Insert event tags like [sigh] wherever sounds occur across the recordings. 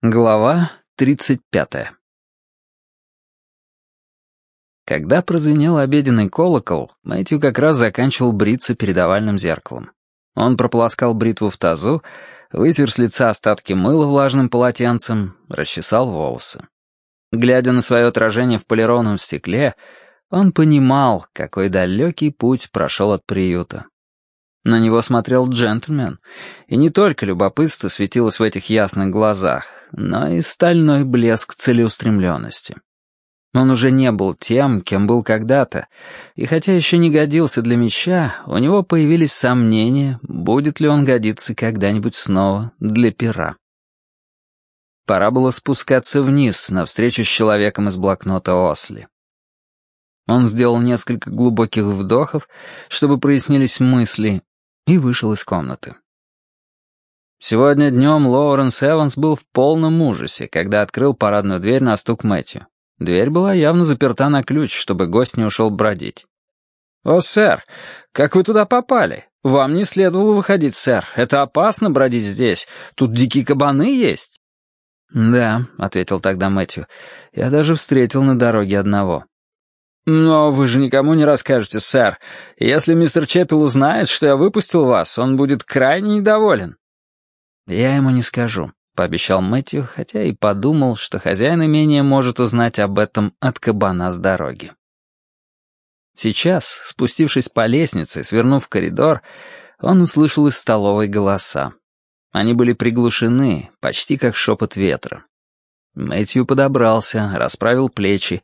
Глава 35 Когда прозвенел обеденный колокол, Мэтью как раз заканчивал бриться перед овальным зеркалом. Он прополоскал бритву в тазу, вытер с лица остатки мыла влажным полотенцем, расчесал волосы. Глядя на свое отражение в полированном стекле, он понимал, какой далекий путь прошел от приюта. На него смотрел джентльмен, и не только любопытство светилось в этих ясных глазах, но и стальной блеск целеустремленности. Он уже не был тем, кем был когда-то, и хотя еще не годился для меча, у него появились сомнения, будет ли он годиться когда-нибудь снова для пера. Пора было спускаться вниз, навстречу с человеком из блокнота Осли. Он сделал несколько глубоких вдохов, чтобы прояснились мысли, и вышел из комнаты. Сегодня днем Лоуренс Эванс был в полном ужасе, когда открыл парадную дверь на стук Мэтью. Дверь была явно заперта на ключ, чтобы гость не ушел бродить. «О, сэр, как вы туда попали? Вам не следовало выходить, сэр. Это опасно бродить здесь. Тут дикие кабаны есть». «Да», — ответил тогда Мэтью, — «я даже встретил на дороге одного». «Но вы же никому не расскажете, сэр. Если мистер Чеппел узнает, что я выпустил вас, он будет крайне недоволен». «Я ему не скажу», — пообещал Мэтью, хотя и подумал, что хозяин имения может узнать об этом от кабана с дороги. Сейчас, спустившись по лестнице, свернув в коридор, он услышал из столовой голоса. Они были приглушены, почти как шепот ветра. Мэтью подобрался, расправил плечи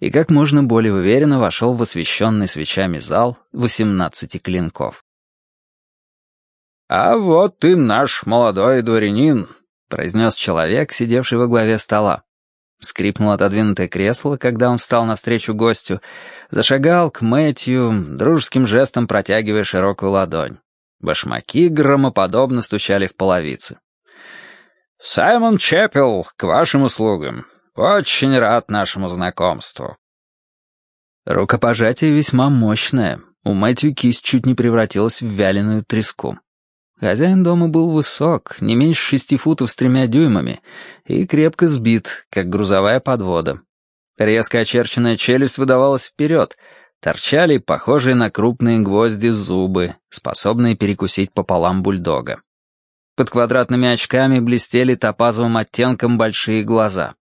и как можно более уверенно вошел в освещенный свечами зал восемнадцати клинков. «А вот и наш молодой дворянин», — произнес человек, сидевший во главе стола. Скрипнуло отодвинутое кресло, когда он встал навстречу гостю, зашагал к Мэтью, дружеским жестом протягивая широкую ладонь. Башмаки громоподобно стучали в половицы. «Саймон Чеппел, к вашим услугам. Очень рад нашему знакомству». Рукопожатие весьма мощное. У Мэтью кисть чуть не превратилась в вяленую треску. Хозяин дома был высок, не меньше шести футов с тремя дюймами, и крепко сбит, как грузовая подвода. Резко очерченная челюсть выдавалась вперед, торчали похожие на крупные гвозди зубы, способные перекусить пополам бульдога. Под квадратными очками блестели топазовым оттенком большие глаза.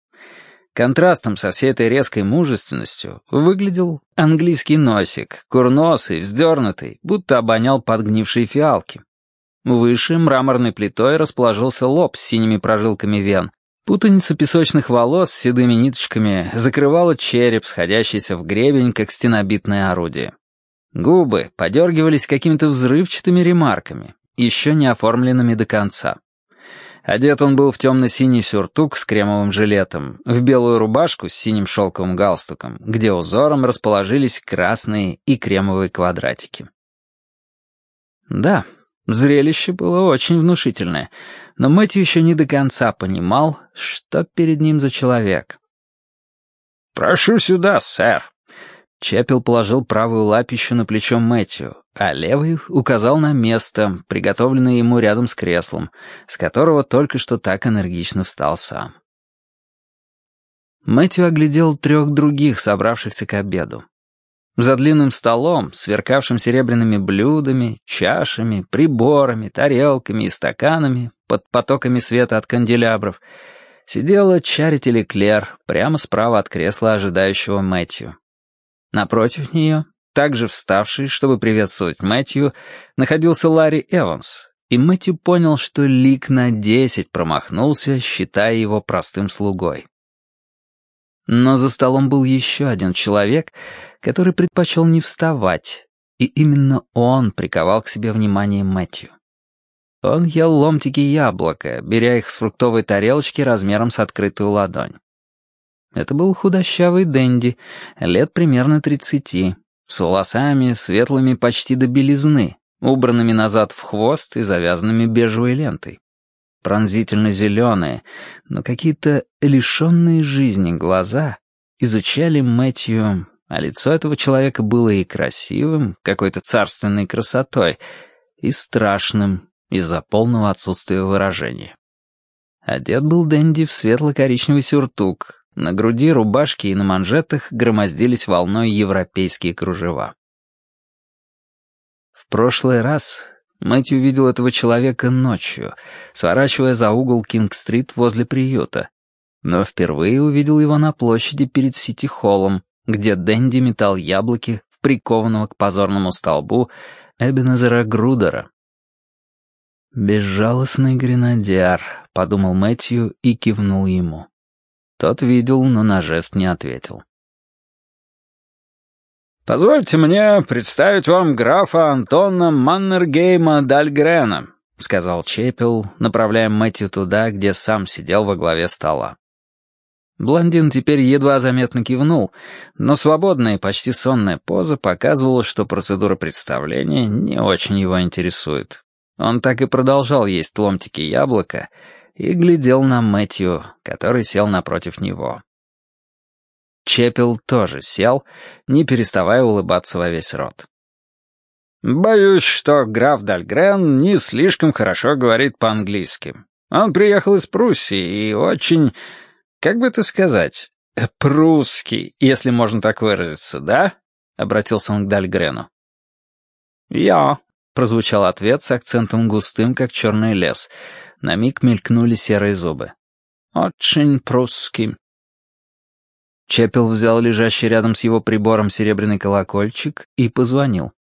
Контрастом со всей этой резкой мужественностью выглядел английский носик, курносый, вздернутый, будто обонял подгнившие фиалки. Выше мраморной плитой расположился лоб с синими прожилками вен. Путаница песочных волос с седыми ниточками закрывала череп, сходящийся в гребень, как стенобитное орудие. Губы подергивались какими-то взрывчатыми ремарками, еще не оформленными до конца. Одет он был в темно-синий сюртук с кремовым жилетом, в белую рубашку с синим шелковым галстуком, где узором расположились красные и кремовые квадратики. Да, зрелище было очень внушительное, но Мэтью еще не до конца понимал, что перед ним за человек. «Прошу сюда, сэр», Чепел положил правую лапищу на плечо Мэтью, а левый указал на место, приготовленное ему рядом с креслом, с которого только что так энергично встал сам. Мэтью оглядел трех других, собравшихся к обеду. За длинным столом, сверкавшим серебряными блюдами, чашами, приборами, тарелками и стаканами, под потоками света от канделябров, сидела Чарити Леклер прямо справа от кресла ожидающего Мэтью. Напротив нее, также вставший, чтобы приветствовать Мэтью, находился Ларри Эванс, и Мэтью понял, что лик на десять промахнулся, считая его простым слугой. Но за столом был еще один человек, который предпочел не вставать, и именно он приковал к себе внимание Мэтью. Он ел ломтики яблока, беря их с фруктовой тарелочки размером с открытую ладонь. Это был худощавый Дэнди, лет примерно тридцати, с волосами светлыми почти до белизны, убранными назад в хвост и завязанными бежевой лентой. Пронзительно зеленые, но какие-то лишенные жизни глаза изучали Мэтью, а лицо этого человека было и красивым, какой-то царственной красотой, и страшным из-за полного отсутствия выражения. Одет был Дэнди в светло-коричневый сюртук. На груди, рубашке и на манжетах громоздились волной европейские кружева. В прошлый раз Мэтью увидел этого человека ночью, сворачивая за угол Кинг-стрит возле приюта. Но впервые увидел его на площади перед Сити-холлом, где Дэнди метал яблоки в прикованного к позорному столбу Эбенезера Грудера. «Безжалостный гренадер», — подумал Мэтью и кивнул ему. Тот видел, но на жест не ответил. «Позвольте мне представить вам графа Антона Маннергейма Дальгрена», — сказал Чепел, направляя Мэтью туда, где сам сидел во главе стола. Блондин теперь едва заметно кивнул, но свободная и почти сонная поза показывала, что процедура представления не очень его интересует. Он так и продолжал есть ломтики яблока и глядел на Мэтью, который сел напротив него. Чепел тоже сел, не переставая улыбаться во весь рот. «Боюсь, что граф Дальгрен не слишком хорошо говорит по-английски. Он приехал из Пруссии и очень, как бы это сказать, прусский, если можно так выразиться, да?» — обратился он к Дальгрену. «Я», — прозвучал ответ с акцентом густым, как черный лес. На миг мелькнули серые зубы. «Очень прусский». Чепел взял лежащий рядом с его прибором серебряный колокольчик и позвонил.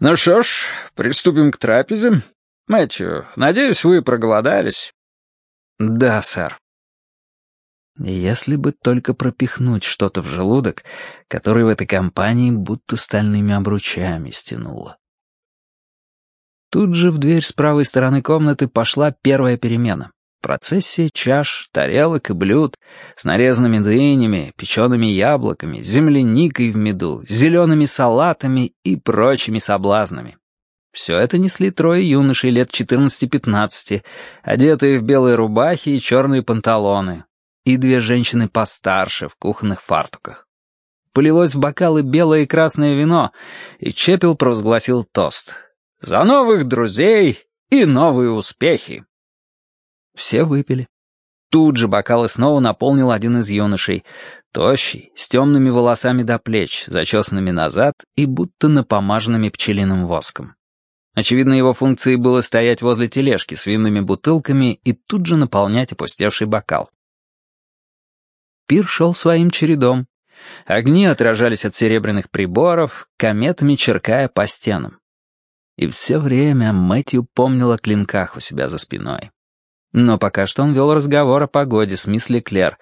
«Ну что ж, приступим к трапезе. Мэтью, надеюсь, вы проголодались?» «Да, сэр». Если бы только пропихнуть что-то в желудок, который в этой компании будто стальными обручами стянуло. Тут же в дверь с правой стороны комнаты пошла первая перемена. Процессия чаш, тарелок и блюд с нарезанными дынями, печеными яблоками, земляникой в меду, зелеными салатами и прочими соблазнами. Все это несли трое юношей лет 14-15, одетые в белые рубахи и черные панталоны, и две женщины постарше в кухонных фартуках. Полилось в бокалы белое и красное вино, и Чепел провозгласил тост. «За новых друзей и новые успехи!» Все выпили. Тут же бокалы снова наполнил один из юношей, тощий, с темными волосами до плеч, зачесанными назад и будто напомаженными пчелиным воском. Очевидно, его функцией было стоять возле тележки с винными бутылками и тут же наполнять опустевший бокал. Пир шел своим чередом. Огни отражались от серебряных приборов, кометами черкая по стенам. И все время Мэтью помнил о клинках у себя за спиной. Но пока что он вел разговор о погоде с мисс Леклер.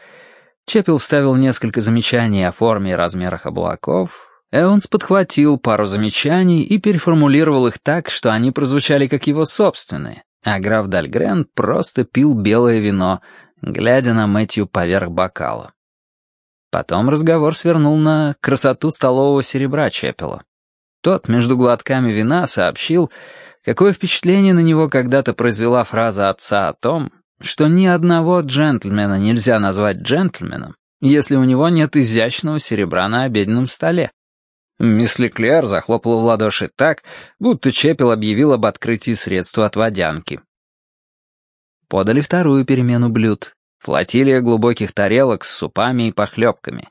Чеппел вставил несколько замечаний о форме и размерах облаков. Эванс подхватил пару замечаний и переформулировал их так, что они прозвучали как его собственные, а граф Дальгрен просто пил белое вино, глядя на Мэтью поверх бокала. Потом разговор свернул на красоту столового серебра Чеппела. Тот между глотками вина сообщил, Какое впечатление на него когда-то произвела фраза отца о том, что ни одного джентльмена нельзя назвать джентльменом, если у него нет изящного серебра на обеденном столе. Мисс Леклер захлопала в ладоши так, будто Чепел объявил об открытии средства от водянки. Подали вторую перемену блюд. Флотилия глубоких тарелок с супами и похлебками,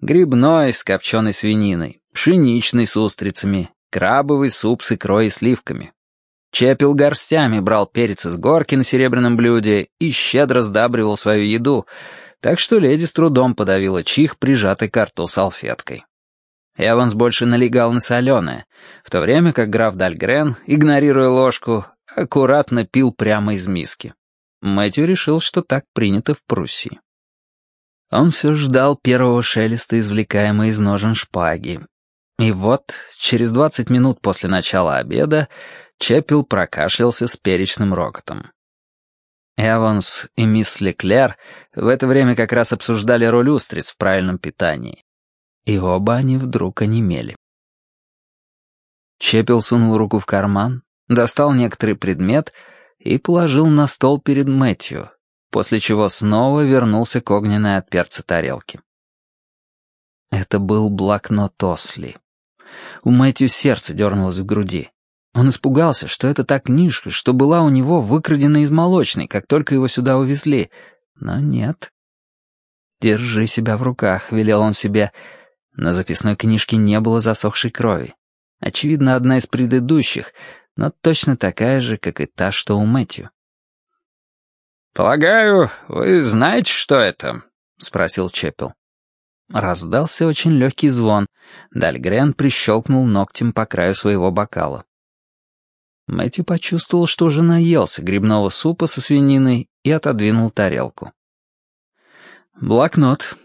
грибной с копченой свининой, пшеничный с устрицами, крабовый суп с икрой и сливками, Чепил горстями брал перец из горки на серебряном блюде и щедро сдабривал свою еду, так что леди с трудом подавила чих, прижатой к рту салфеткой. Эванс больше налегал на соленое, в то время как граф Дальгрен, игнорируя ложку, аккуратно пил прямо из миски. Мэтью решил, что так принято в Пруссии. Он все ждал первого шелеста, извлекаемой из ножен шпаги. И вот, через двадцать минут после начала обеда, Чеппел прокашлялся с перечным рокотом. Эванс и мисс Леклер в это время как раз обсуждали роль устриц в правильном питании. И оба они вдруг онемели. Чеппел сунул руку в карман, достал некоторый предмет и положил на стол перед Мэтью, после чего снова вернулся к огненной от перца тарелке. Это был блокнот Осли. У Мэтью сердце дернулось в груди. Он испугался, что это та книжка, что была у него выкрадена из молочной, как только его сюда увезли. Но нет. «Держи себя в руках», — велел он себе. На записной книжке не было засохшей крови. Очевидно, одна из предыдущих, но точно такая же, как и та, что у Мэтью. «Полагаю, вы знаете, что это?» — спросил Чеппел. Раздался очень легкий звон. Дальгрен прищелкнул ногтем по краю своего бокала. Мэтью почувствовал, что уже наелся грибного супа со свининой и отодвинул тарелку. «Блокнот».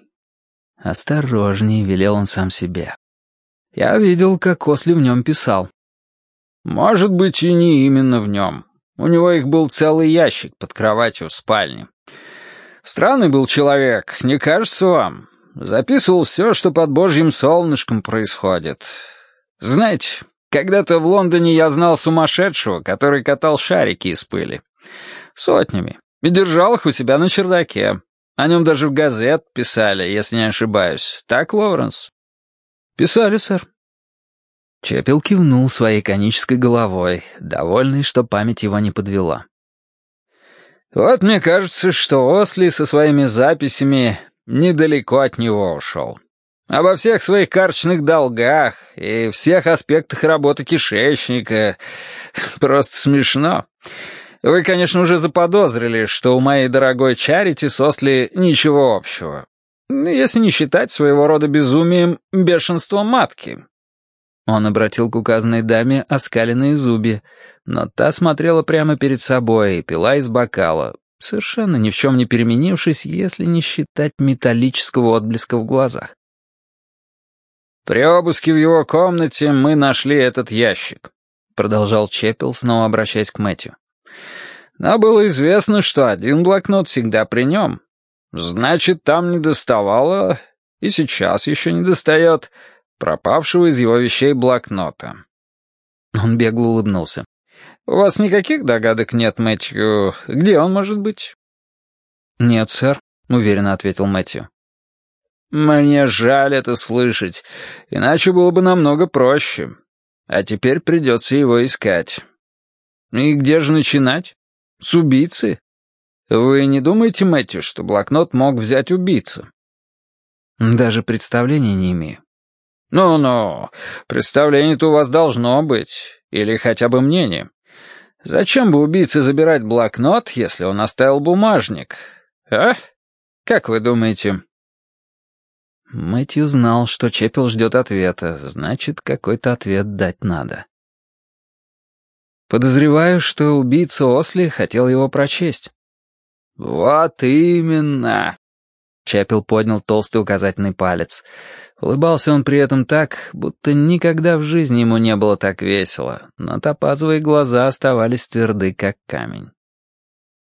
«Осторожней», — велел он сам себе. «Я видел, как Осли в нем писал». «Может быть, и не именно в нем. У него их был целый ящик под кроватью в спальне. Странный был человек, не кажется вам? Записывал все, что под божьим солнышком происходит. Знаете, когда-то в Лондоне я знал сумасшедшего, который катал шарики из пыли. Сотнями. И держал их у себя на чердаке. О нем даже в газет писали, если не ошибаюсь. Так, Лоуренс? Писали, сэр. Чепел кивнул своей конической головой, довольный, что память его не подвела. «Вот мне кажется, что Осли со своими записями недалеко от него ушел. Обо всех своих карточных долгах и всех аспектах работы кишечника. [laughs] Просто смешно. Вы, конечно, уже заподозрили, что у моей дорогой Чарити с Осли ничего общего. Если не считать своего рода безумием бешенства матки». Он обратил к указанной даме оскаленные зубья, но та смотрела прямо перед собой и пила из бокала, совершенно ни в чем не переменившись, если не считать металлического отблеска в глазах. «При обыске в его комнате мы нашли этот ящик», — продолжал Чепел, снова обращаясь к Мэтью. «Но было известно, что один блокнот всегда при нем. Значит, там не доставало, и сейчас еще не достает, пропавшего из его вещей блокнота». Он бегло улыбнулся. «У вас никаких догадок нет, Мэтью? Где он может быть?» «Нет, сэр», — уверенно ответил Мэтью. «Мне жаль это слышать, иначе было бы намного проще. А теперь придется его искать. И где же начинать? С убийцы? Вы не думаете, Мэтью, что блокнот мог взять убийца?» «Даже представления не имею». «Ну-ну, представление-то у вас должно быть, или хотя бы мнение. Зачем бы убийце забирать блокнот, если он оставил бумажник? А? Как вы думаете?» Мэтью знал, что Чепел ждет ответа, значит, какой-то ответ дать надо. Подозреваю, что убийца Осли хотел его прочесть. «Вот именно!» Чепел поднял толстый указательный палец. Улыбался он при этом так, будто никогда в жизни ему не было так весело, но топазовые глаза оставались тверды, как камень.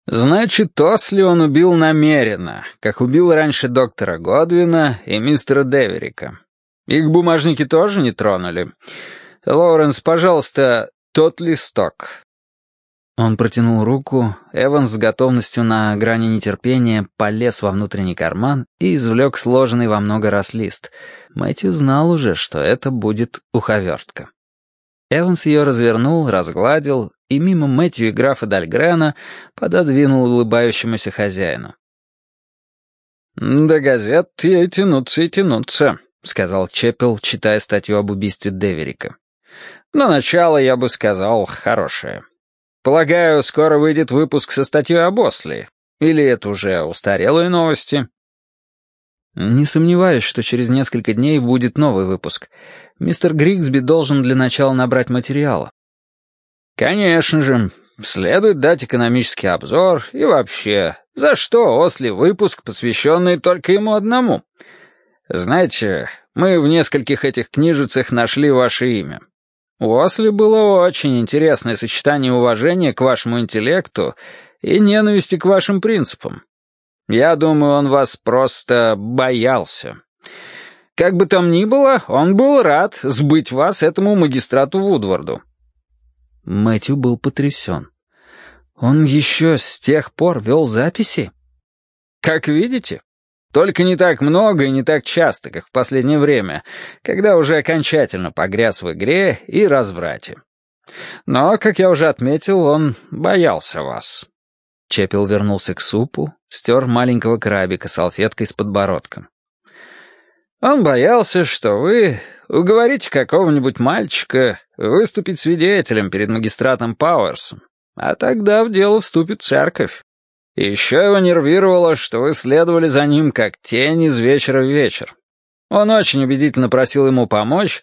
«Значит, Тосли он убил намеренно, как убил раньше доктора Годвина и мистера Деверика. Их бумажники тоже не тронули. Лоуренс, пожалуйста, тот листок. Он протянул руку, Эванс с готовностью на грани нетерпения полез во внутренний карман и извлек сложенный во много раз лист. Мэтью знал уже, что это будет уховертка. Эванс ее развернул, разгладил и мимо Мэтью и графа Дальгрена пододвинул улыбающемуся хозяину. «До газет ей тянуться и тянуться», — сказал Чеппел, читая статью об убийстве Деверика. «На начало, я бы сказал, хорошее. Полагаю, скоро выйдет выпуск со статьей об Осли. Или это уже устарелые новости?» «Не сомневаюсь, что через несколько дней будет новый выпуск. Мистер Григсби должен для начала набрать материала». «Конечно же. Следует дать экономический обзор и вообще, за что Осли выпуск, посвященный только ему одному? Знаете, мы в нескольких этих книжицах нашли ваше имя. У Осли было очень интересное сочетание уважения к вашему интеллекту и ненависти к вашим принципам. Я думаю, он вас просто боялся. Как бы там ни было, он был рад сбыть вас этому магистрату Вудварду». Мэтью был потрясен. «Он еще с тех пор вел записи?» «Как видите, только не так много и не так часто, как в последнее время, когда уже окончательно погряз в игре и разврате. Но, как я уже отметил, он боялся вас». Чепел вернулся к супу, стер маленького крабика салфеткой с подбородком. «Он боялся, что вы уговорите какого-нибудь мальчика выступить свидетелем перед магистратом Пауэрсом, а тогда в дело вступит церковь. Еще его нервировало, что вы следовали за ним как тень из вечера в вечер. Он очень убедительно просил ему помочь,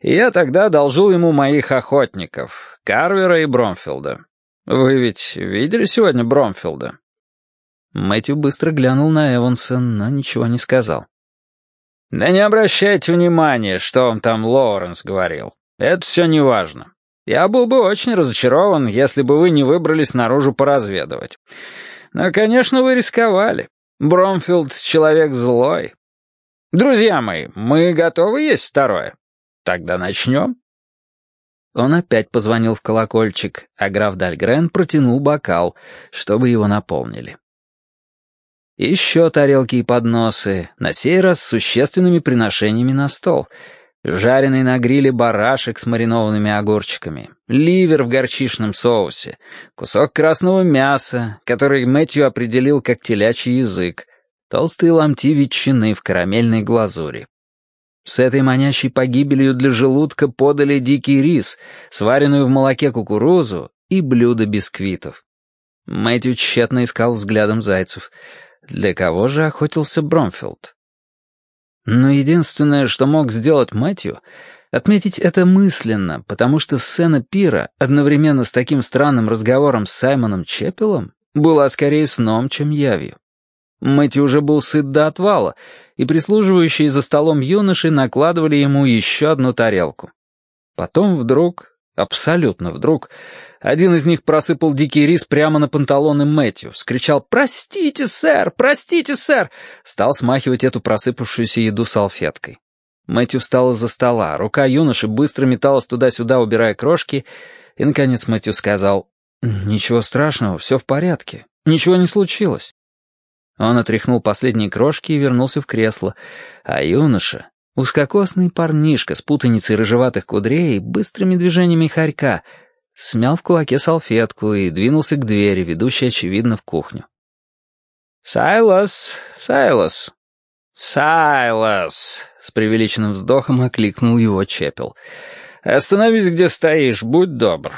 и я тогда одолжил ему моих охотников, Карвера и Бромфилда. Вы ведь видели сегодня Бромфилда?» Мэтью быстро глянул на Эванса, но ничего не сказал. «Да не обращайте внимания, что вам там Лоуренс говорил. Это все неважно. Я был бы очень разочарован, если бы вы не выбрались наружу поразведывать. Но, конечно, вы рисковали. Бромфилд — человек злой. Друзья мои, мы готовы есть второе? Тогда начнем». Он опять позвонил в колокольчик, а граф Дальгрен протянул бокал, чтобы его наполнили. Еще тарелки и подносы, на сей раз с существенными приношениями на стол. Жареный на гриле барашек с маринованными огурчиками, ливер в горчичном соусе, кусок красного мяса, который Мэтью определил как телячий язык, толстые ломти ветчины в карамельной глазури. С этой манящей погибелью для желудка подали дикий рис, сваренную в молоке кукурузу и блюдо бисквитов. Мэтью тщетно искал взглядом зайцев — для кого же охотился Бромфилд? Но единственное, что мог сделать Мэтью, отметить это мысленно, потому что сцена пира одновременно с таким странным разговором с Саймоном Чепелом была скорее сном, чем явью. Мэтью уже был сыт до отвала, и прислуживающие за столом юноши накладывали ему еще одну тарелку. Потом вдруг Абсолютно вдруг. Один из них просыпал дикий рис прямо на панталоны Мэтью, вскричал «Простите, сэр! Простите, сэр!» Стал смахивать эту просыпавшуюся еду салфеткой. Мэтью встал из-за стола, рука юноши быстро металась туда-сюда, убирая крошки, и, наконец, Мэтью сказал «Ничего страшного, все в порядке, ничего не случилось». Он отряхнул последние крошки и вернулся в кресло, а юноша, Узкокосный парнишка с путаницей рыжеватых кудрей и быстрыми движениями хорька смял в кулаке салфетку и двинулся к двери, ведущей, очевидно, в кухню. «Сайлас! Сайлас! Сайлас!» С преувеличенным вздохом окликнул его Чепел. «Остановись, где стоишь, будь добр».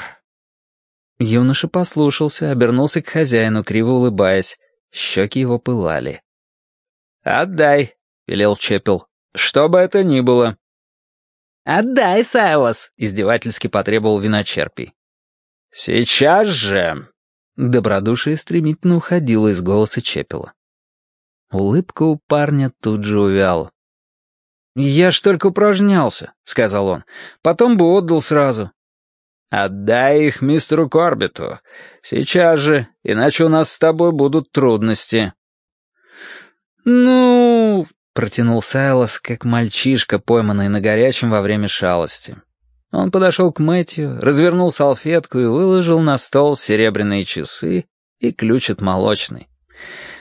Юноша послушался, обернулся к хозяину, криво улыбаясь. Щеки его пылали. «Отдай», — велел Чепел. Что бы это ни было». «Отдай, Сайлос!» — издевательски потребовал виночерпий. «Сейчас же!» Добродушие стремительно уходило из голоса Чепела. Улыбка у парня тут же увяла. «Я ж только упражнялся», — сказал он. «Потом бы отдал сразу». «Отдай их мистеру Корбиту. Сейчас же, иначе у нас с тобой будут трудности». «Ну...» Протянул Сайлос, как мальчишка, пойманный на горячем во время шалости. Он подошел к Мэтью, развернул салфетку и выложил на стол серебряные часы и ключ от молочной.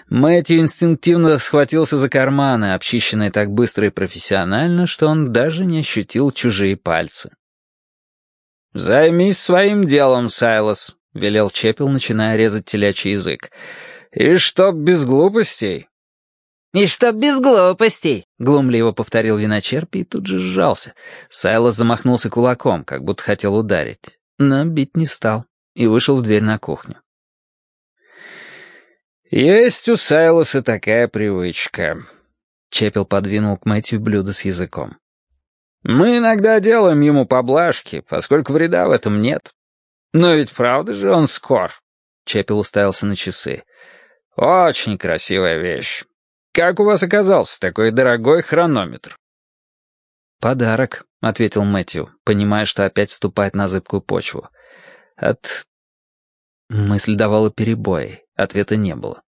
Мэтью инстинктивно схватился за карманы, обчищенные так быстро и профессионально, что он даже не ощутил чужие пальцы. «Займись своим делом, Сайлос», — велел Чепел, начиная резать телячий язык. «И чтоб без глупостей, «И чтоб без глупостей», — глумливо повторил виночерп и тут же сжался. Сайлос замахнулся кулаком, как будто хотел ударить, но бить не стал и вышел в дверь на кухню. «Есть у Сайлоса такая привычка», — Чепел подвинул к Мэтью блюдо с языком. «Мы иногда делаем ему поблажки, поскольку вреда в этом нет. Но ведь правда же он скор?» Чепел уставился на часы. «Очень красивая вещь. Как у вас оказался такой дорогой хронометр?» «Подарок», — ответил Мэтью, понимая, что опять вступает на зыбкую почву. «От...» Мысль давала перебои, ответа не было.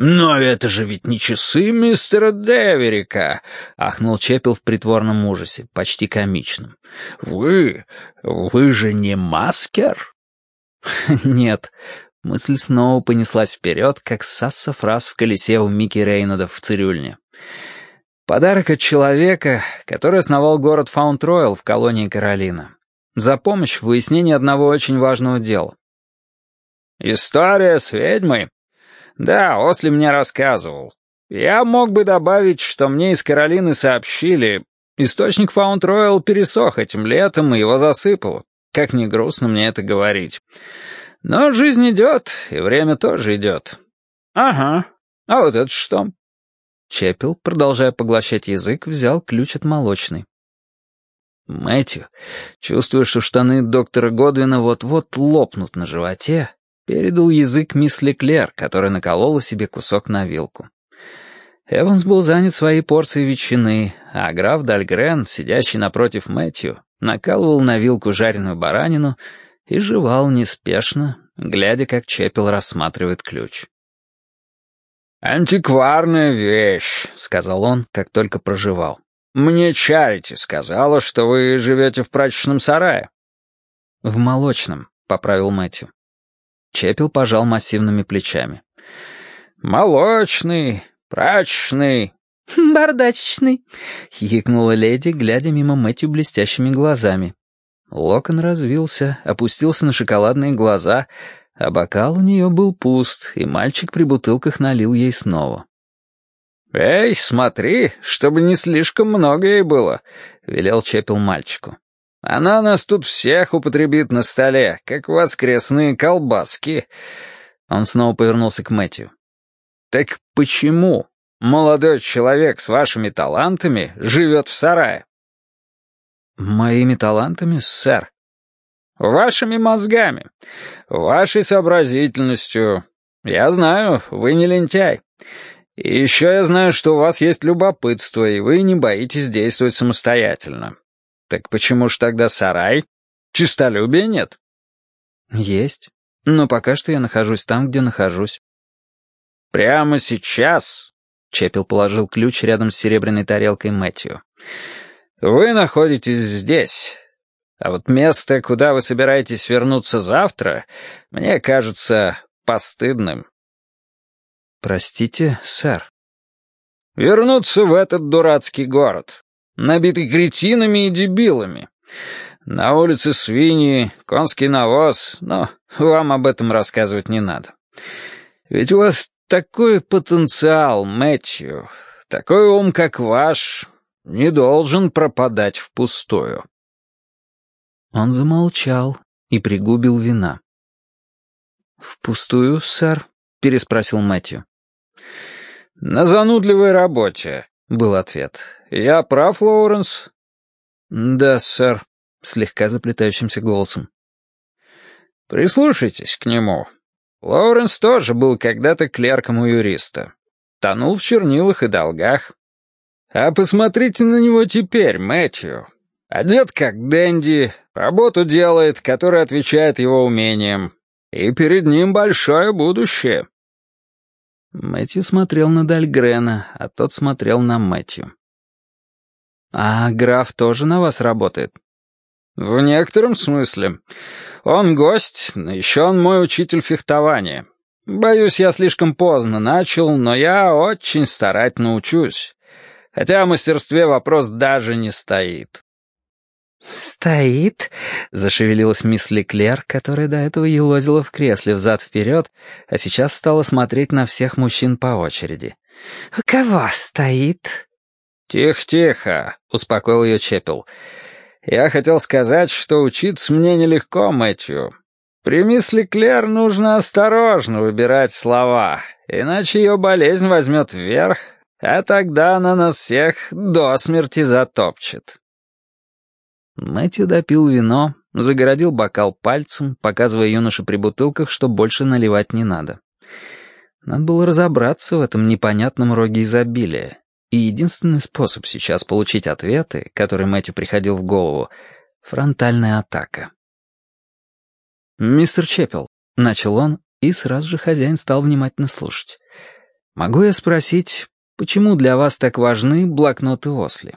«Но это же ведь не часы мистера Деверика!» — ахнул Чепел в притворном ужасе, почти комичном. «Вы... вы же не маскер?» [laughs] «Нет, Мысль снова понеслась вперед, как сассафраз в колесе у Микки Рейнодов в цирюльне. Подарок от человека, который основал город Фаунд-Ройл в колонии Каролина. За помощь в выяснении одного очень важного дела». «История с ведьмой?» «Да, Осли мне рассказывал. Я мог бы добавить, что мне из Каролины сообщили. Источник Фаунд Ройл пересох этим летом, и его засыпало. Как ни грустно мне это говорить. Но жизнь идет, и время тоже идет. Ага. А вот это что?» Чепел, продолжая поглощать язык, взял ключ от молочной. Мэтью, чувствуя, что штаны доктора Годвина вот-вот лопнут на животе, передал язык мисс Леклер, которая наколола себе кусок на вилку. Эванс был занят своей порцией ветчины, а граф Дальгрен, сидящий напротив Мэтью, накалывал на вилку жареную баранину и жевал неспешно, глядя, как Чепел рассматривает ключ. «Антикварная вещь», — сказал он, как только проживал. «Мне Чарити сказала, что вы живете в прачечном сарае». «В молочном», — поправил Мэтью. Чепел пожал массивными плечами. «Молочный, прачечный». «Бардачечный», — хихикнула леди, глядя мимо Мэтью блестящими глазами. Локон развился, опустился на шоколадные глаза, а бокал у нее был пуст, и мальчик при бутылках налил ей снова. «Эй, смотри, чтобы не слишком много ей было», — велел Чепел мальчику. «Она нас тут всех употребит на столе, как воскресные колбаски». Он снова повернулся к Мэтью. «Так почему молодой человек с вашими талантами живет в сарае?» «Моими талантами, сэр?» Вашими мозгами, вашей сообразительностью. Я знаю, вы не лентяй. И еще я знаю, что у вас есть любопытство, и вы не боитесь действовать самостоятельно. Так почему ж тогда сарай? Чистолюбия нет? Есть. Но пока что я нахожусь там, где нахожусь. Прямо сейчас, Чепел положил ключ рядом с серебряной тарелкой Мэтью. Вы находитесь здесь, а вот место, куда вы собираетесь вернуться завтра, мне кажется постыдным. Простите, сэр. Вернуться в этот дурацкий город, набитый кретинами и дебилами. На улице свиньи, конский навоз, но вам об этом рассказывать не надо. Ведь у вас такой потенциал, Мэтью, такой ум, как ваш, не должен пропадать впустую. Он замолчал и пригубил вина. «Впустую, сэр?» — переспросил Мэтью. «На занудливой работе», — был ответ. «Я прав, Лоуренс?» «Да, сэр», — слегка заплетающимся голосом. «Прислушайтесь к нему. Лоуренс тоже был когда-то клерком у юриста. Тонул в чернилах и долгах. А посмотрите на него теперь, Мэтью. Одет как Дэнди, работу делает, которая отвечает его умениям. И перед ним большое будущее». Мэтью смотрел на Дальгрена, а тот смотрел на Мэтью. «А граф тоже на вас работает?» «В некотором смысле. Он гость, но еще он мой учитель фехтования. Боюсь, я слишком поздно начал, но я очень старательно учусь. Хотя о мастерстве вопрос даже не стоит. «Стоит?» — зашевелилась мисс Леклер, которая до этого елозила в кресле взад-вперед, а сейчас стала смотреть на всех мужчин по очереди. «У кого стоит?» «Тихо-тихо», — успокоил ее Чепел. «Я хотел сказать, что учиться мне нелегко, Мэтью. При мисс Леклер нужно осторожно выбирать слова, иначе ее болезнь возьмет вверх, а тогда она нас всех до смерти затопчет». Мэтью допил вино, загородил бокал пальцем, показывая юноше при бутылках, что больше наливать не надо. Надо было разобраться в этом непонятном роге изобилия. И единственный способ сейчас получить ответы, который Мэтью приходил в голову — фронтальная атака. «Мистер Чеппел», — начал он, и сразу же хозяин стал внимательно слушать. «Могу я спросить, почему для вас так важны блокноты Осли?»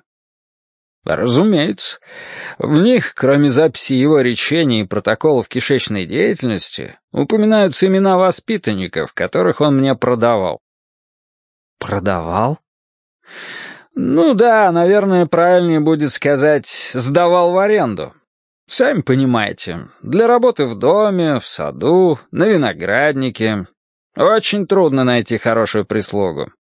Разумеется. В них, кроме записи его речений и протоколов кишечной деятельности, упоминаются имена воспитанников, которых он мне продавал. Продавал? Ну да, наверное, правильнее будет сказать «сдавал в аренду». Сами понимаете, для работы в доме, в саду, на винограднике очень трудно найти хорошую прислугу.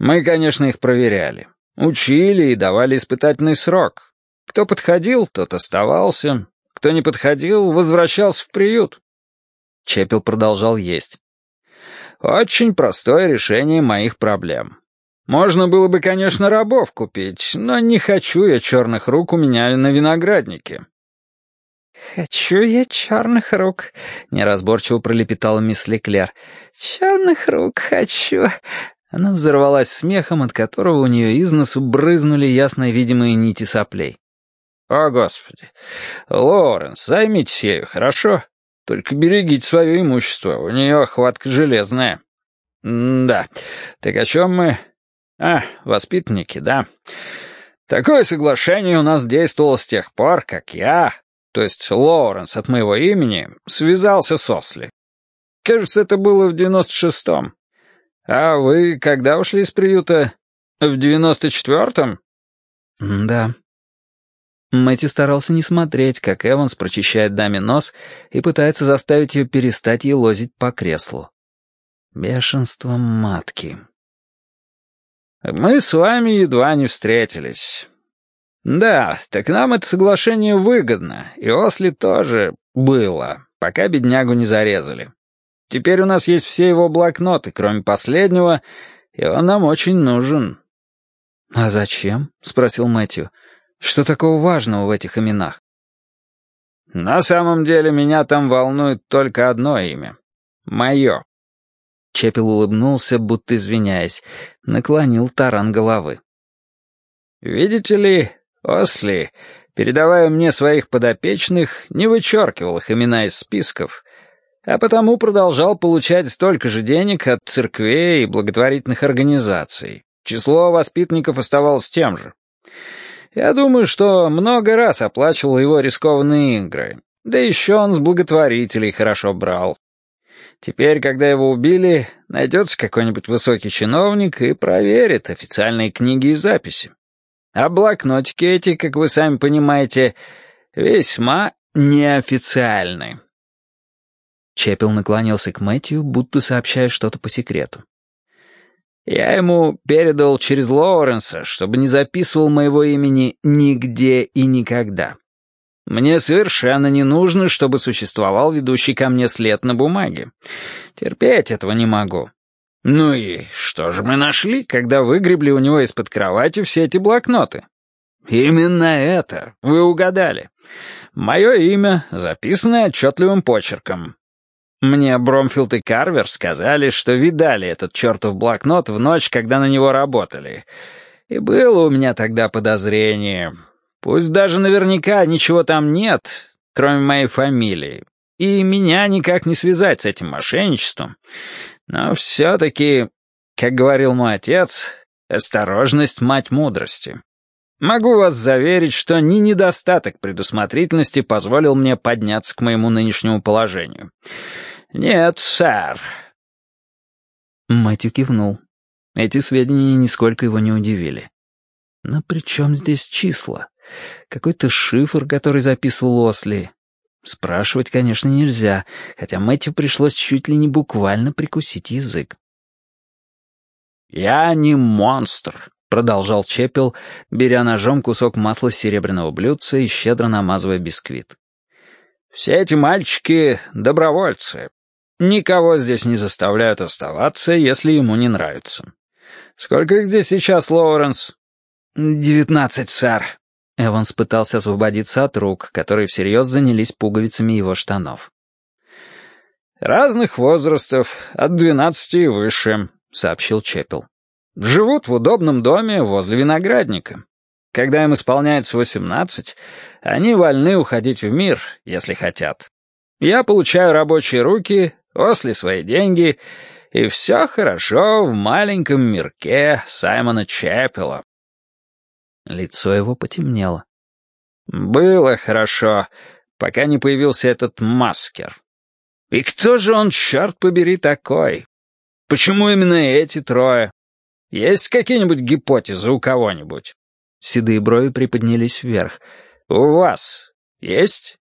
Мы, конечно, их проверяли. Учили и давали испытательный срок. Кто подходил, тот оставался. Кто не подходил, возвращался в приют. Чепел продолжал есть. Очень простое решение моих проблем. Можно было бы, конечно, рабов купить, но не хочу я черных рук у меня на винограднике. «Хочу я черных рук», — неразборчиво пролепетала мисс Леклер. «Черных рук хочу». Она взорвалась смехом, от которого у нее из носу брызнули ясно видимые нити соплей. «О, Господи! Лоуренс, займитесь ею, хорошо? Только берегите свое имущество, у нее хватка железная». «Да, так о чем мы?» «А, воспитанники, да. Такое соглашение у нас действовало с тех пор, как я, то есть Лоуренс от моего имени, связался с Осли. Кажется, это было в девяносто шестом. А вы когда ушли из приюта? В девяносто четвертом? Да. Мэтью старался не смотреть, как Эванс прочищает даме нос и пытается заставить ее перестать елозить по креслу. Бешенство матки. «Мы с вами едва не встретились. «Да, так нам это соглашение выгодно, и Осли тоже было, пока беднягу не зарезали. Теперь у нас есть все его блокноты, кроме последнего, и он нам очень нужен». «А зачем?» — спросил Мэтью. «Что такого важного в этих именах?» «На самом деле меня там волнует только одно имя. Мое». Чепел улыбнулся, будто извиняясь, наклонил таран головы. «Видите ли, Осли, передавая мне своих подопечных, не вычеркивал их имена из списков, а потому продолжал получать столько же денег от церквей и благотворительных организаций. Число воспитанников оставалось тем же. Я думаю, что много раз оплачивал его рискованные игры. Да еще он с благотворителей хорошо брал. Теперь, когда его убили, найдется какой-нибудь высокий чиновник и проверит официальные книги и записи. А блокнотики эти, как вы сами понимаете, весьма неофициальны». Чепел наклонился к Мэтью, будто сообщая что-то по секрету. «Я ему передал через Лоуренса, чтобы не записывал моего имени нигде и никогда. Мне совершенно не нужно, чтобы существовал ведущий ко мне след на бумаге. Терпеть этого не могу. «Ну и что же мы нашли, когда выгребли у него из-под кровати все эти блокноты?» «Именно это, вы угадали. Мое имя, записанное отчетливым почерком. Мне Бромфилд и Карвер сказали, что видали этот чертов блокнот в ночь, когда на него работали. И было у меня тогда подозрение. Пусть даже наверняка ничего там нет, кроме моей фамилии, и меня никак не связать с этим мошенничеством. Но все-таки, как говорил мой отец, осторожность — мать мудрости. Могу вас заверить, что ни недостаток предусмотрительности позволил мне подняться к моему нынешнему положению. Нет, сэр. Мэтью кивнул. Эти сведения нисколько его не удивили. Но при чем здесь числа? Какой-то шифр, который записывал Осли. Спрашивать, конечно, нельзя, хотя Мэтью пришлось чуть ли не буквально прикусить язык. «Я не монстр», — продолжал Чепел, беря ножом кусок масла с серебряного блюдца и щедро намазывая бисквит. «Все эти мальчики — добровольцы. Никого здесь не заставляют оставаться, если ему не нравится. Сколько их здесь сейчас, Лоуренс?» «Девятнадцать, сэр», Эванс пытался освободиться от рук, которые всерьез занялись пуговицами его штанов. «Разных возрастов, от двенадцати и выше», — сообщил Чепел. «Живут в удобном доме возле виноградника. Когда им исполняется восемнадцать, они вольны уходить в мир, если хотят. Я получаю рабочие руки, осли свои деньги, и все хорошо в маленьком мирке Саймона Чепела. Лицо его потемнело. «Было хорошо, пока не появился этот маскер. И кто же он, черт побери, такой? Почему именно эти трое? Есть какие-нибудь гипотезы у кого-нибудь?» Седые брови приподнялись вверх. «У вас есть?»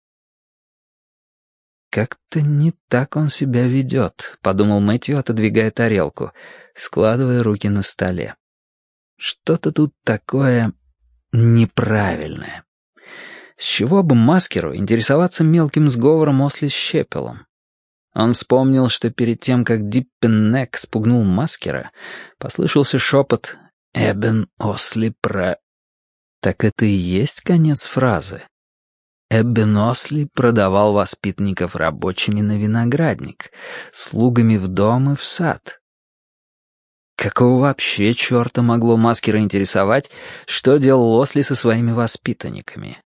«Как-то не так он себя ведет», — подумал Мэтью, отодвигая тарелку, складывая руки на столе. «Что-то тут такое неправильное. С чего бы маскеру интересоваться мелким сговором Осли с Щепелом? Он вспомнил, что перед тем, как Диппеннек спугнул маскера, послышался шепот «Эбен Осли про...» Так это и есть конец фразы. Эббен Осли продавал воспитанников рабочими на виноградник, слугами в дом и в сад. Какого вообще черта могло маскера интересовать, что делал Осли со своими воспитанниками?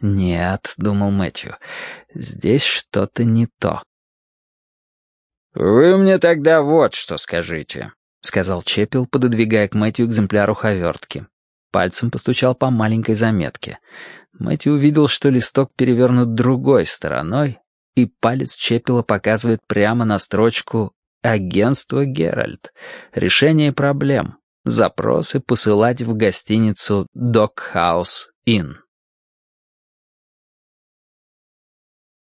«Нет», — думал Мэтью, — «здесь что-то не то». «Вы мне тогда вот что скажите», — сказал Чепел, пододвигая к Мэтью экземпляр уховертки. Пальцем постучал по маленькой заметке. Мэтью увидел, что листок перевернут другой стороной, и палец Чепела показывает прямо на строчку «Агентство Геральт. Решение проблем. Запросы посылать в гостиницу «Докхаус Инн».